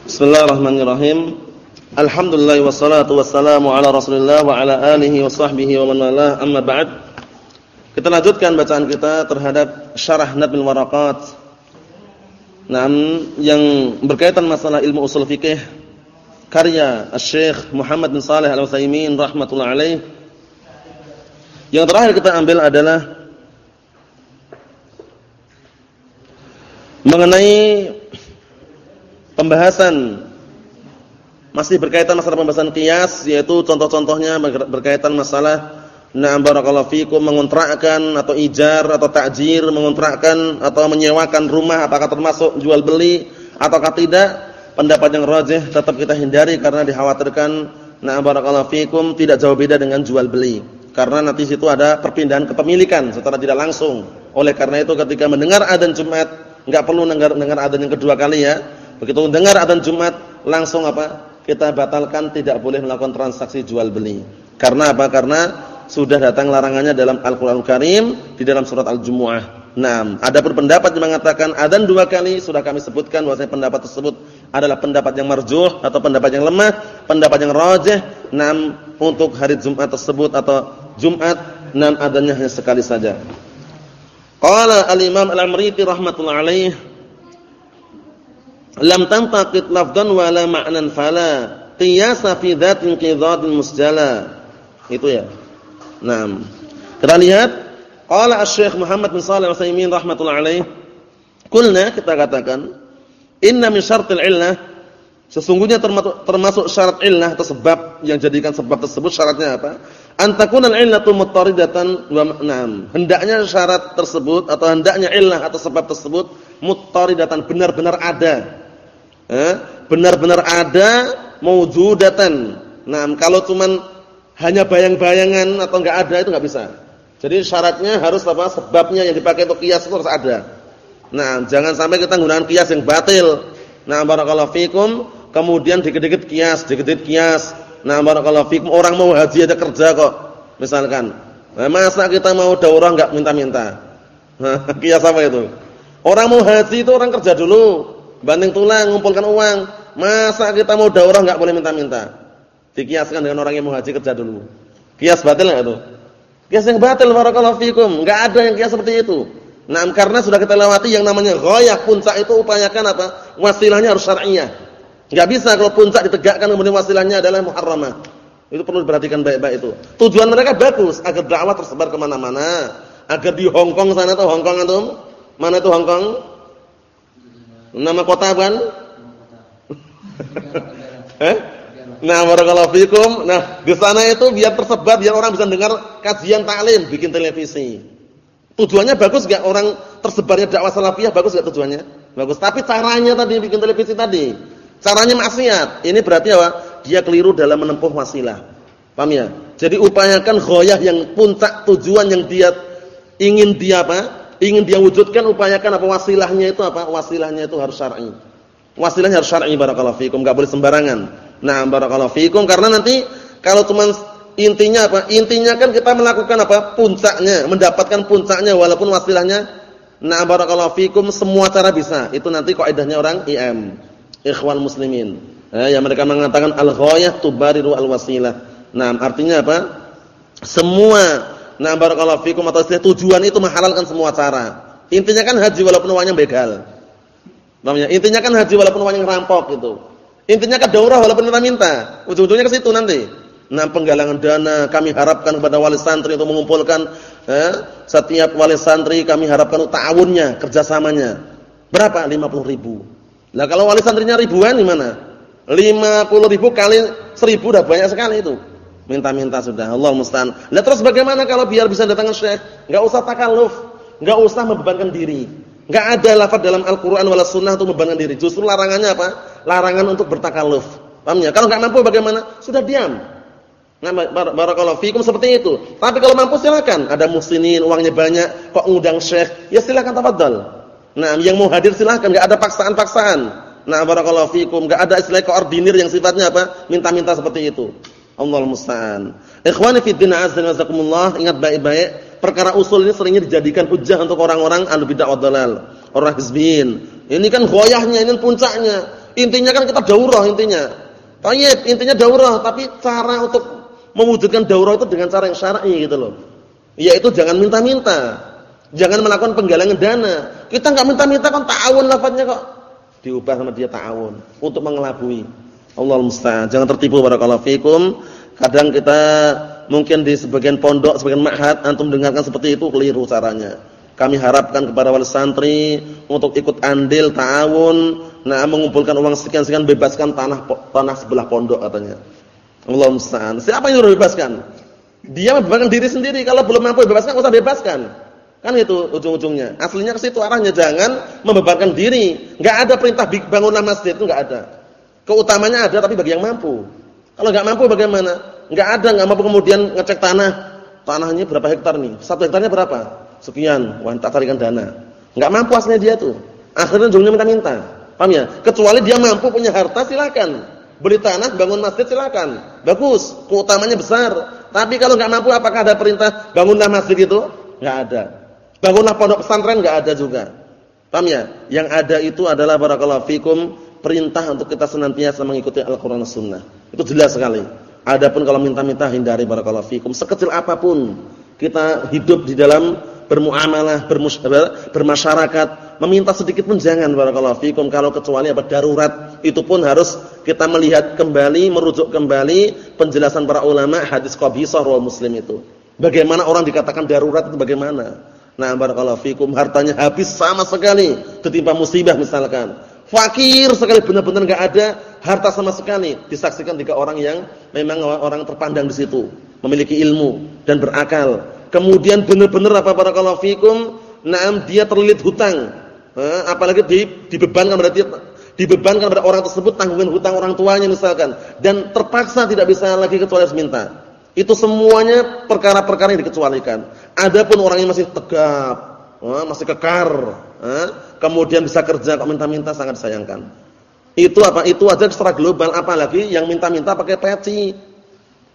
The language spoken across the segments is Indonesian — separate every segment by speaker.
Speaker 1: Bismillahirrahmanirrahim. Alhamdulillah wassalatu wassalamu ala Rasulillah wa ala alihi wa sahbihi wa man walah. Amma ba'd. Kita lanjutkan bacaan kita terhadap Syarah Nabil Waraqat. Naam yang berkaitan masalah ilmu usul fikih karya Asy-Syaikh Muhammad bin Shalih Al-Utsaimin rahimatullah alaih. Yang terakhir kita ambil adalah mengenai pembahasan masih berkaitan masalah pembahasan kias yaitu contoh-contohnya berkaitan masalah na'am barakallahu fikum mengontrakkan atau ijar atau takjir mengontrakkan atau menyewakan rumah apakah termasuk jual beli ataukah tidak. Pendapat yang rajih tetap kita hindari karena dikhawatirkan na'am barakallahu fikum tidak jauh beda dengan jual beli. Karena nanti situ ada perpindahan kepemilikan secara tidak langsung. Oleh karena itu ketika mendengar adzan Jumat enggak perlu dengar dengar adzan yang kedua kali ya Begitu dengar adzan Jumat, langsung apa? Kita batalkan tidak boleh melakukan transaksi jual beli. Karena apa? Karena sudah datang larangannya dalam Al-Qur'an Karim di dalam surat Al-Jumuah. Nah, ada pendapat yang mengatakan adzan dua kali sudah kami sebutkan bahwasanya pendapat tersebut adalah pendapat yang marjuh atau pendapat yang lemah, pendapat yang rajih. Nam untuk hari Jumat tersebut atau Jumat nam adanya hanya sekali saja. Qala al-Imam Al-Amriti rahimatullah alaih lam tantaqid lafdhan wala ma'nan fala. Qiyasa fi dzatin qidadin musjala. Itu ya. Nah kita lihat qala asy-syekh Muhammad bin Shalih Al-Utsaimin rahimatullah alaih kulna kita katakan inna min syartil illah. Sesungguhnya termasuk, syarat illah atau sebab yang jadikan sebab tersebut syaratnya apa? Antakuna al-illatu muttaridatan wa na'am. Hendaknya syarat tersebut atau hendaknya illah atau sebab tersebut muttaridatan benar-benar ada benar-benar ada maujudatan. Nah, kalau cuman hanya bayang-bayangan atau enggak ada itu enggak bisa. Jadi syaratnya harus apa? Sebabnya yang dipakai untuk kias itu harus ada. Nah, jangan sampai kita menggunakan kias yang batil. Nah, barakallahu fikum, kemudian dikit-dikit kias, dikit-dikit kias. Nah, barakallahu fikum, orang mau haji ada kerja kok. Misalkan. Nah, masa kita mau daurah enggak minta-minta? Kias apa itu? Orang mau haji itu orang kerja dulu. Banting tulang, ngumpulkan uang. Masa kita mau daurah enggak boleh minta-minta? Dikiaskan dengan orang yang mau haji kerja dulu. Kias batil enggak itu? Kias yang batil barakallahu fikum. Enggak ada yang kias seperti itu. Nah, karena sudah kita lewati yang namanya ghayah puncak itu upayakan apa? Wasilahnya harus syar'iyyah. Enggak bisa kalau puncak ditegakkan kemudian wasilahnya adalah muharramah. Itu perlu diperhatikan baik-baik itu. Tujuan mereka bagus agar dakwah tersebar ke mana mana Agar di Hong Kong sana tuh Hong Kong itu mana itu Hong Kong? Nama kota bukan? eh? Nah, barakallahu fikum. Nah, di sana itu biar tersebar, biar orang bisa dengar kajian taklim, bikin televisi. Tujuannya bagus enggak orang tersebarnya dakwah salafiyah bagus enggak tujuannya? Bagus. Tapi caranya tadi bikin televisi tadi, caranya maksiat. Ini berarti apa? Dia keliru dalam menempuh wasilah. Paham ya? Jadi upayakan ghoyah yang puncak tujuan yang dia ingin dia apa? Ingin dia wujudkan upayakan apa wasilahnya itu apa? Wasilahnya itu harus syar'i. Wasilahnya harus syar'i barakallahu fikum, enggak boleh sembarangan. Nah, barakallahu fikum karena nanti kalau cuma intinya apa? Intinya kan kita melakukan apa? Puncaknya, mendapatkan puncaknya walaupun wasilahnya nah barakallahu fikum semua cara bisa. Itu nanti kaidahnya orang IM, ikhwan muslimin. Eh, yang mereka mengatakan al-ghayah tubariru al-wasilah. Nah, artinya apa? Semua Nah barakallahu fikum atau tujuan itu menghalalkan semua cara. Intinya kan haji walaupun uangnya begal. Namanya intinya kan haji walaupun uangnya rampok gitu. Intinya kan daurah walaupun kita minta. Ujung-ujungnya ke situ nanti. Nah penggalangan dana kami harapkan kepada wali santri untuk mengumpulkan eh, setiap wali santri kami harapkan ta'awunnya, kerjasamanya. Berapa? 50 ribu. Nah kalau wali santrinya ribuan gimana? 50 ribu kali 1000 udah banyak sekali itu. Minta-minta sudah. Allah musta'an. Lah terus bagaimana kalau biar bisa datang syekh? Enggak usah takalluf, enggak usah membebankan diri. Enggak ada lafaz dalam Al-Qur'an wala sunnah untuk membebankan diri. Justru larangannya apa? Larangan untuk bertakalluf. Paham ya? Kalau enggak mampu bagaimana? Sudah diam. Nah, barakallahu fikum seperti itu. Tapi kalau mampu silakan. Ada muslimin, uangnya banyak, kok ngundang syekh, ya silakan tafadhal. Nah, yang mau hadir silakan, enggak ada paksaan-paksaan. Nah, barakallahu fikum, enggak ada istilah koordinir yang sifatnya apa? Minta-minta seperti itu. Allah musta'an. Ikhwani fi din azza wa ingat baik-baik, perkara usul ini seringnya dijadikan hujah untuk orang-orang ahli bid'ah wa dalal, orang hizbin. Ini kan goyahnya, ini puncaknya. Intinya kan kita daurah intinya. Tayyib, intinya daurah, tapi cara untuk mewujudkan daurah itu dengan cara yang syar'i gitu loh. Yaitu jangan minta-minta. Jangan melakukan penggalangan dana. Kita enggak minta-minta kan ta'awun lafadznya kok. Diubah sama dia ta'awun untuk mengelabui. Allah musta'an. Jangan tertipu barakallahu fikum. Kadang kita mungkin di sebagian pondok, sebagian ma'had antum dengarkan seperti itu keliru caranya. Kami harapkan kepada wali santri untuk ikut andil ta'awun, nah mengumpulkan uang sekian-sekian bebaskan tanah tanah sebelah pondok katanya. Allah musta'an. Siapa yang harus bebaskan? Dia membebaskan diri sendiri. Kalau belum mampu bebaskan, usah bebaskan. Kan itu ujung-ujungnya. Aslinya ke situ arahnya jangan membebankan diri. Enggak ada perintah bangunlah masjid itu enggak ada. Keutamanya ada tapi bagi yang mampu. Kalau enggak mampu bagaimana? Enggak ada, enggak mampu kemudian ngecek tanah. Tanahnya berapa hektar nih? Satu hektarnya berapa? sekian, wah tak tarikan dana. Enggak mampu aslinya dia tuh. Akhirnya ujungnya minta-minta. Paham ya? Kecuali dia mampu punya harta silakan. Beli tanah, bangun masjid silakan. Bagus, keutamanya besar. Tapi kalau enggak mampu apakah ada perintah bangunlah masjid itu? Enggak ada. Bangunlah pondok pesantren enggak ada juga. Paham ya? Yang ada itu adalah barakallahu fikum perintah untuk kita senantiasa mengikuti Al-Qur'an Sunnah. Itu jelas sekali. Adapun kalau minta-minta hindari barakallahu fikum sekecil apa pun kita hidup di dalam bermuamalah, bermasyarakat, meminta sedikit pun jangan barakallahu fikum kalau kecuali apa darurat. Itu pun harus kita melihat kembali, merujuk kembali penjelasan para ulama hadis qabisah rawi Muslim itu. Bagaimana orang dikatakan darurat itu bagaimana? Nah, barakallahu fikum hartanya habis sama sekali ketimpa musibah misalkan. Fakir sekali benar-benar enggak ada harta sama sekali. Disaksikan tiga orang yang memang orang terpandang di situ, memiliki ilmu dan berakal kemudian benar-benar apa barakallahu fikum, naam dia terlilit hutang. Apalagi di, dibebankan berarti dibebankan pada orang tersebut tanggungan hutang orang tuanya misalkan dan terpaksa tidak bisa lagi kecuali harus minta. Itu semuanya perkara-perkara yang dikecualikan. Adapun orang yang masih tegap, eh, masih kekar, eh, kemudian bisa kerja kok minta-minta sangat disayangkan. Itu apa? Itu aja secara global apalagi yang minta-minta pakai peci,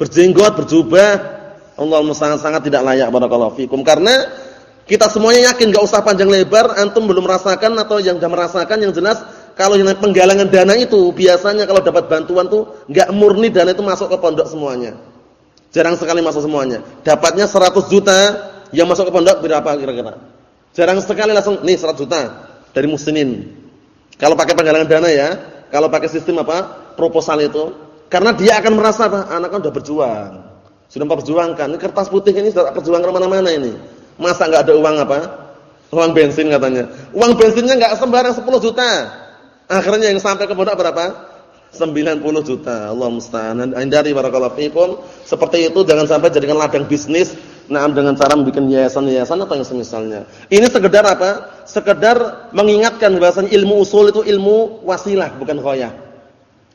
Speaker 1: berjenggot, berjubah, Allah sangat sangat tidak layak barakallahu fikum karena kita semuanya yakin enggak usah panjang lebar antum belum merasakan atau yang sudah merasakan yang jelas kalau yang penggalangan dana itu biasanya kalau dapat bantuan tuh enggak murni dana itu masuk ke pondok semuanya. Jarang sekali masuk semuanya. Dapatnya 100 juta yang masuk ke pondok berapa kira-kira? Jarang sekali langsung nih 100 juta dari muslimin. Kalau pakai penggalangan dana ya, kalau pakai sistem apa? proposal itu karena dia akan merasa apa? Anaknya udah berjuang sudah memperjuangkan. Ini kertas putih ini sudah perjuangan ke mana-mana ini. Masa nggak ada uang apa? Uang bensin katanya. Uang bensinnya nggak sembarang 10 juta. Akhirnya yang sampai ke pondok berapa? 90 juta. Allah musta'an. Hindari barakallahu fikum. Seperti itu jangan sampai jadikan ladang bisnis nah dengan cara membuat yayasan-yayasan atau yang semisalnya. Ini sekedar apa? Sekedar mengingatkan bahwasanya ilmu usul itu ilmu wasilah bukan ghayah.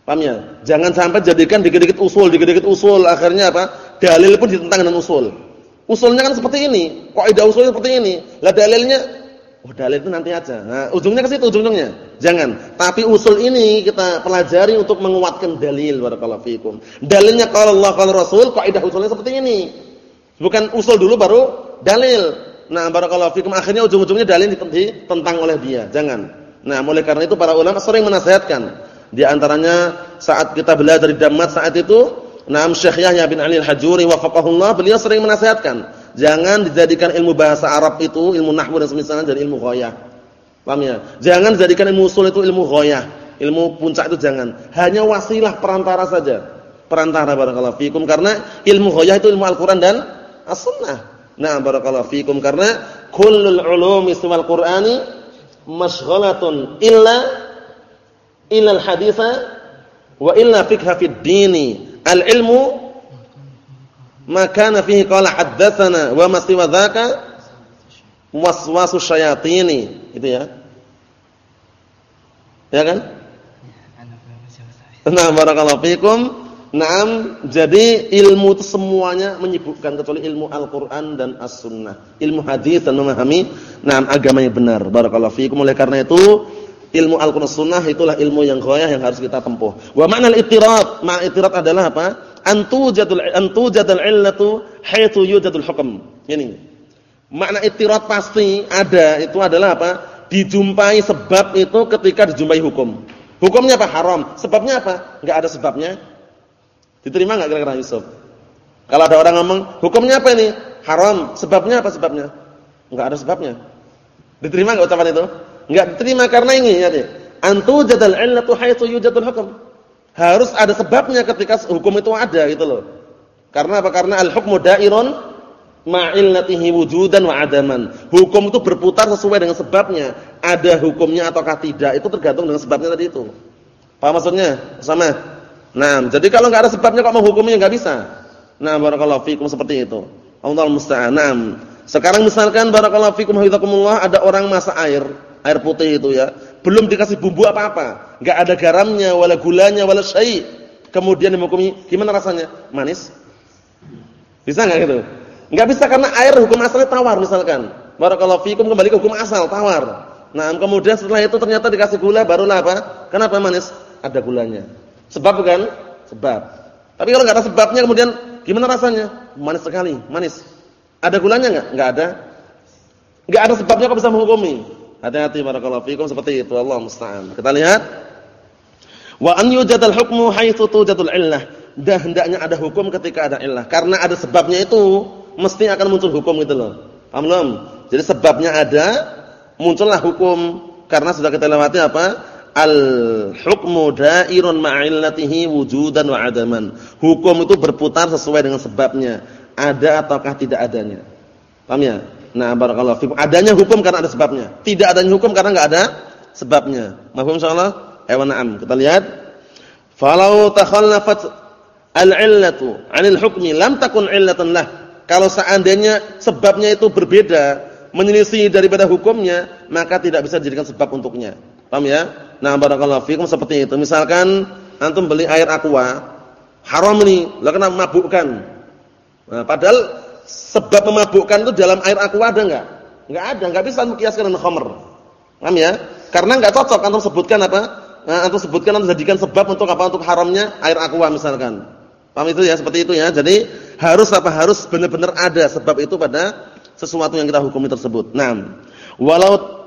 Speaker 1: Paham ya? Jangan sampai jadikan dikit-dikit usul, dikit-dikit usul, akhirnya apa? Dalil pun ditentang dengan usul. Usulnya kan seperti ini, kaidah usulnya seperti ini. Lah dalilnya oh dalil itu nanti aja. Nah, ujungnya ke situ ujungnya. Jangan. Tapi usul ini kita pelajari untuk menguatkan dalil barakallahu fikum. Dalilnya kalau Allah kalau Rasul, kaidah usulnya seperti ini. Bukan usul dulu baru dalil. Nah, barakallahu fikum akhirnya ujung-ujungnya dalil ditentang oleh dia. Jangan. Nah, oleh karena itu para ulama sering menasihatkan di antaranya saat kita belajar di Damat saat itu, Naam Syekh Yahya bin Ali Al-Hajuri wafaqahullah, beliau sering menasihatkan, jangan dijadikan ilmu bahasa Arab itu, ilmu nahwu dan semisalnya jadi ilmu ghayah. Paham ya? Jangan dijadikan ilmu usul itu ilmu ghayah. Ilmu puncak itu jangan. Hanya wasilah perantara saja. Perantara barakallahu fikum karena ilmu ghayah itu ilmu Al-Qur'an dan As-Sunnah. Nah, barakallahu fikum karena kullul ulumi siwal Qur'ani masyghalatun illa ilal haditha wa illa fikha fid dini al ilmu ma kana fihi qala haddatsana wa ma siwa dzaka waswasu syayatini itu ya ya kan Nah barakallahu fikum Naam, jadi ilmu itu semuanya menyibukkan kecuali ilmu Al-Qur'an dan As-Sunnah. Ilmu hadis dan memahami naam agama yang benar. Barakallahu fikum. Oleh karena itu ilmu Al-Qur'an Sunnah itulah ilmu yang ghayah yang harus kita tempuh. Wa ma'nal ittirad, ma'na ittirad adalah apa? Antujadul antujadul illatu haitsu yujadul hukm. Ini. Makna ittirad pasti ada, itu adalah apa? Dijumpai sebab itu ketika dijumpai hukum. Hukumnya apa? Haram. Sebabnya apa? Enggak ada sebabnya. Diterima enggak kira-kira Yusuf? Kalau ada orang ngomong, hukumnya apa ini? Haram. Sebabnya apa sebabnya? Enggak ada sebabnya. Diterima enggak ucapan itu? Enggak diterima karena ini ya. Antu jadal illatu haitsu yujadul hukum. Harus ada sebabnya ketika hukum itu ada gitu loh. Karena apa? Karena al-hukmu da'irun ma'illatihi wujudan wa adaman. Hukum itu berputar sesuai dengan sebabnya. Ada hukumnya ataukah tidak itu tergantung dengan sebabnya tadi itu. Paham maksudnya? Sama. Nah, jadi kalau enggak ada sebabnya kok menghukumnya enggak bisa. Nah, barakallahu fikum seperti itu. Allah musta'an. Nah, sekarang misalkan barakallahu fikum hafizakumullah ada orang masak air, air putih itu ya belum dikasih bumbu apa-apa, enggak ada garamnya, wala gulanya, wala syai. Kemudian dihukumi gimana rasanya? Manis? Bisa enggak gitu? Enggak bisa karena air hukum asalnya tawar misalkan. Barakallahu fikum kembali ke hukum asal, tawar. Nah, kemudian setelah itu ternyata dikasih gula barulah apa? Kenapa manis? Ada gulanya. Sebab bukan? Sebab. Tapi kalau enggak ada sebabnya kemudian gimana rasanya? Manis sekali, manis. Ada gulanya enggak? Enggak ada. Enggak ada sebabnya kok bisa menghukumi. Hati-hati barakallahu fikum seperti itu Allah musta'an. Kita lihat wa an yujadal hukmu haitsu tujadul illah. Dah hendaknya ada hukum ketika ada illah. Karena ada sebabnya itu mesti akan muncul hukum gitu loh. Paham? Jadi sebabnya ada, muncullah hukum. Karena sudah kita lewati apa? Al hukmu da'irun ma'illatihi wujudan wa adaman. Hukum itu berputar sesuai dengan sebabnya. Ada ataukah tidak adanya. Paham ya? Nah, barakallahu fikum. Adanya hukum karena ada sebabnya. Tidak adanya hukum karena enggak ada sebabnya. Mafhum insyaallah? Ayo na'am. Kita lihat. Falau takhallafat al-'illatu 'anil hukmi lam takun 'illatan lah. Kalau seandainya sebabnya itu berbeda, menyelisih daripada hukumnya, maka tidak bisa dijadikan sebab untuknya. Paham ya? Nah, barakallahu fikum seperti itu. Misalkan antum beli air aqua, haram ini, lah kena mabukkan. Nah, padahal sebab memabukkan itu dalam air aqua ada enggak? Enggak ada, enggak bisa kiaskan dengan khamr. Paham ya? Karena enggak cocok antum sebutkan apa? Nah, antum sebutkan antum jadikan sebab untuk apa? Untuk haramnya air aqua misalkan. Paham itu ya? Seperti itu ya. Jadi harus apa? Harus benar-benar ada sebab itu pada sesuatu yang kita hukumi tersebut. Nah, walau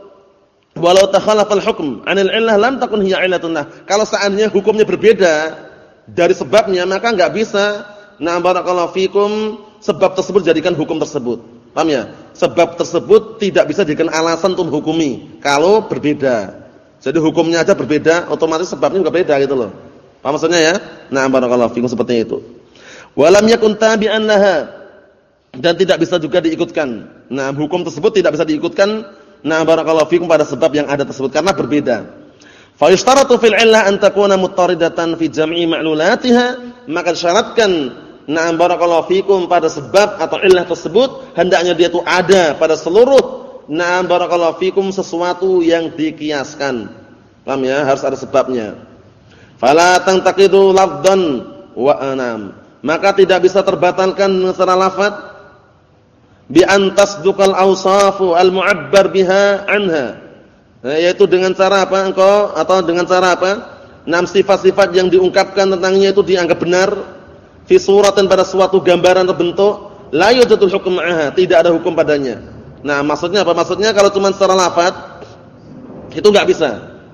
Speaker 1: walau takhalafa al-hukm 'anil 'illah lam takun hiya 'illatun Kalau seandainya hukumnya berbeda dari sebabnya, maka enggak bisa na barakallahu fikum sebab tersebut jadikan hukum tersebut. Paham ya? Sebab tersebut tidak bisa dijadikan alasan untuk hukumi kalau berbeda. Jadi hukumnya aja berbeda, otomatis sebabnya juga beda gitu loh. Paham maksudnya ya? Nah, barakallahu fikum seperti itu. Walam yakun tabi'an laha dan tidak bisa juga diikutkan. Nah, hukum tersebut tidak bisa diikutkan nah barakallahu fikum pada sebab yang ada tersebut karena berbeda. Fa yushtaratu fil 'illah an takuna muttaridatan fi jam'i ma'lulatiha, maka syaratkan Na'am barakallahu fikum pada sebab atau illah tersebut hendaknya dia itu ada pada seluruh na'am barakallahu fikum sesuatu yang dikiaskan. Paham ya? Harus ada sebabnya. Fala tantaqidu lafdhan wa anam. Maka tidak bisa terbatalkan secara lafaz bi antasduqal awsafu al mu'abbar biha anha. Nah, yaitu dengan cara apa engkau atau dengan cara apa? Enam sifat-sifat yang diungkapkan tentangnya itu dianggap benar fi suratin pada suatu gambaran atau bentuk la yujatul hukum ma'aha, tidak ada hukum padanya. Nah, maksudnya apa? Maksudnya kalau cuma secara lafaz itu enggak bisa.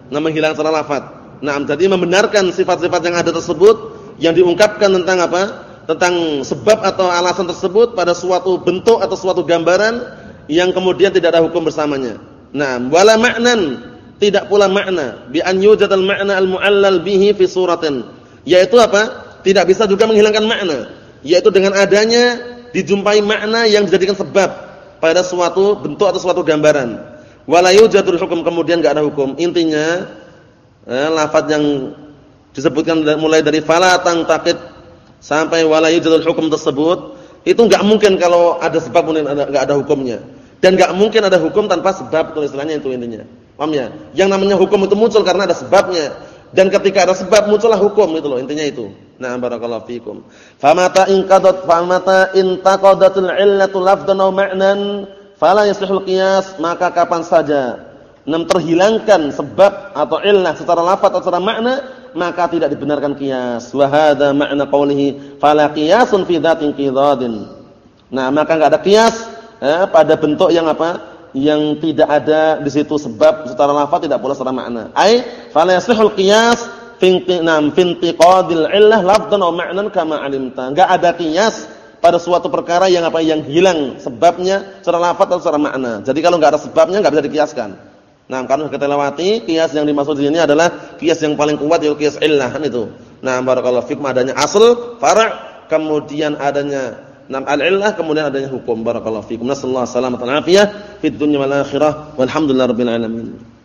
Speaker 1: Nah, menghilang secara lafaz. Nah, jadi membenarkan sifat-sifat yang ada tersebut yang diungkapkan tentang apa? Tentang sebab atau alasan tersebut pada suatu bentuk atau suatu gambaran yang kemudian tidak ada hukum bersamanya. Nah, wala ma'nan, tidak pula makna bi an yujadal ma'na al-mu'allal bihi fi suratin. Yaitu apa? tidak bisa juga menghilangkan makna, yaitu dengan adanya dijumpai makna yang dijadikan sebab pada suatu bentuk atau suatu gambaran. Wala yujadul hukum kemudian enggak ada hukum. Intinya eh, lafaz yang disebutkan mulai dari fala taqid sampai wala yujadul hukum tersebut itu enggak mungkin kalau ada sebab kemudian enggak ada hukumnya. Dan enggak mungkin ada hukum tanpa sebab tulisannya itu intinya. Paham ya? Yang namanya hukum itu muncul karena ada sebabnya. Dan ketika ada sebab muncullah hukum itu loh, intinya itu. Na'am barakallahu fikum. Famata in qadat famata in taqadatul illatu lafdan aw ma'nan fala yaslihul qiyas, maka kapan saja nam terhilangkan sebab atau illah secara lafaz atau secara makna, maka tidak dibenarkan qiyas. Wa hadza ma'na qawlihi fala qiyasun fi. Nah, maka enggak ada qiyas eh, pada bentuk yang apa? yang tidak ada di situ sebab secara lafaz tidak pula secara makna. Ai fala yasihul qiyas fintinam fintiqadil illah lafdan aw ma'nan kama alimta. Enggak ada qiyas pada suatu perkara yang apa yang hilang sebabnya secara lafaz atau secara makna. Jadi kalau enggak ada sebabnya enggak bisa dikiaskan. Nah, karena kita lewati kias yang dimaksud di sini adalah kias yang paling kuat yaitu kias illah kan itu. Nah, barakallahu fikum adanya asal, fara', kemudian adanya nam al-illah, kemudian adanya hukum. Barakallahu fikum. Nasallahu alaihi wasallam fid dunya wal akhirah. Walhamdulillahirabbil alamin.